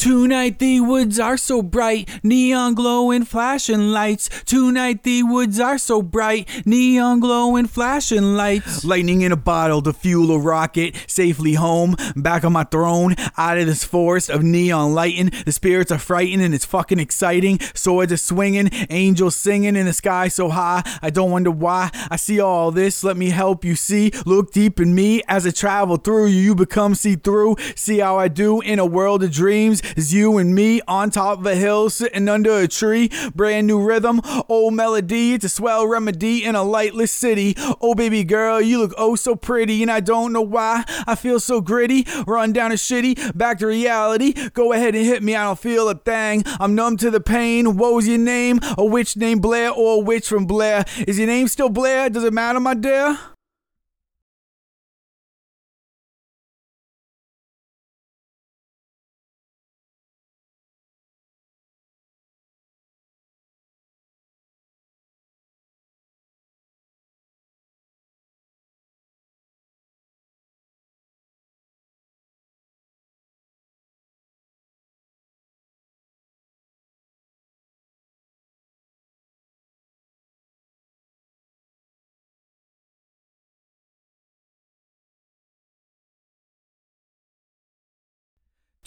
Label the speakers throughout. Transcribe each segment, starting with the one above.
Speaker 1: Tonight the woods are so bright, neon glowing flashing lights. Tonight the woods are so bright, neon glowing flashing lights. Lightning in a bottle to fuel a rocket, safely home, back on my throne, out of this forest of neon lighting. The spirits are frightened and it's fucking exciting. Swords are swinging, angels singing in the sky so high. I don't wonder why I see all this. Let me help you see. Look deep in me as I travel through you. You become see through. See how I do in a world of dreams is you and me on top of a hill sitting under a tree. Brand new rhythm, old melody. It's a swell remedy in a lightless city. Oh, baby girl, you look oh so pretty, and I don't know why I feel so gritty. Run down a shitty, back to reality. Go ahead and hit me, I don't feel a thing. I'm numb to the pain. What was your name? A witch named Blair or a witch from Blair? Is your name still Blair? Does it matter, my dear?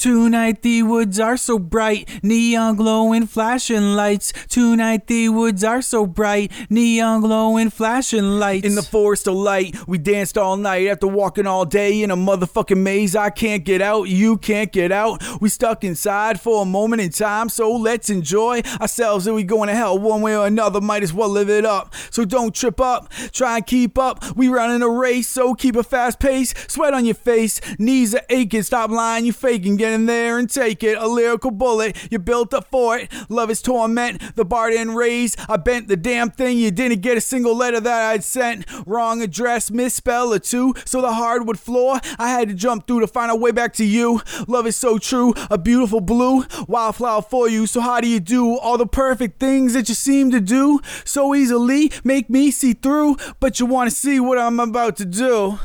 Speaker 1: Tonight the woods are so bright, neon glowing flashing lights. Tonight the woods are so bright, neon glowing flashing lights. In the forest of light, we danced all night after walking all day in a motherfucking maze. I can't get out, you can't get out. We stuck inside for a moment in time, so let's enjoy ourselves. And we going to hell one way or another, might as well live it up. So don't trip up, try and keep up. We running a race, so keep a fast pace. Sweat on your face, knees are aching. Stop lying, you faking. Get in there and take it. A lyrical bullet, you built up for it. Love is torment, the bar didn't raise. I bent the damn thing, you didn't get a single letter that I'd sent. Wrong address, misspell or two. So the hardwood floor, I had to jump through to find a way back to you. Love is so true, a beautiful blue wildflower for you. So how do you do all the perfect things that you seem to do so easily? Make me see through, but you want to see what I'm about to do.